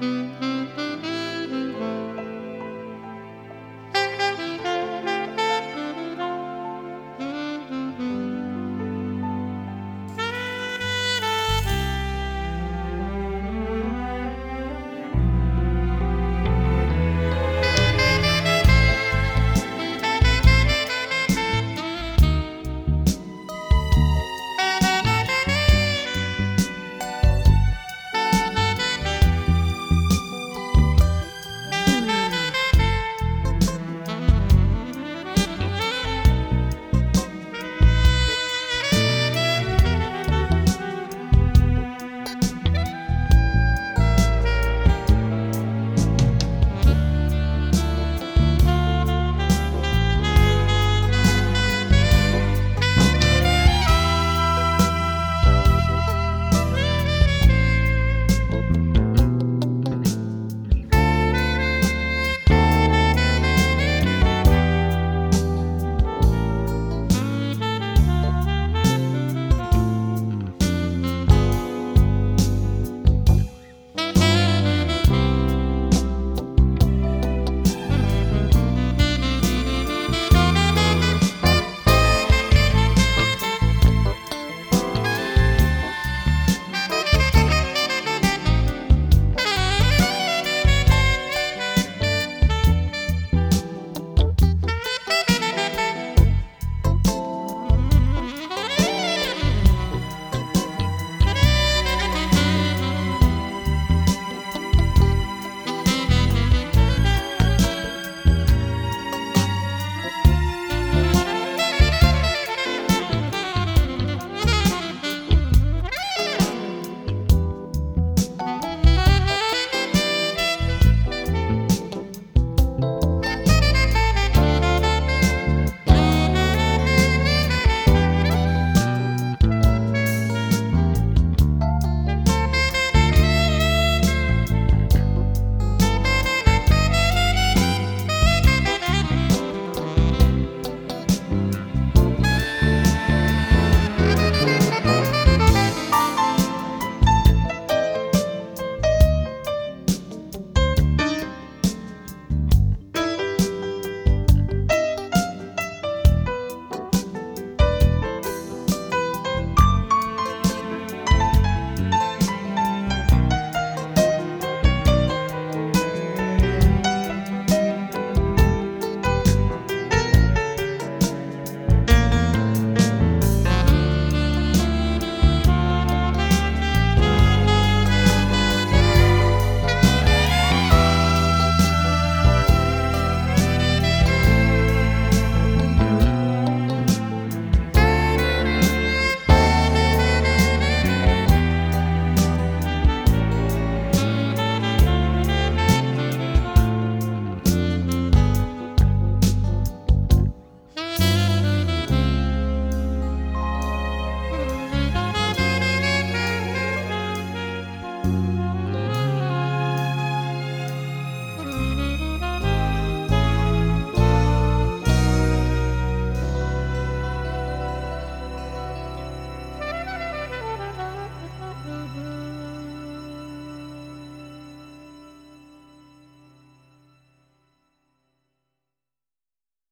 Música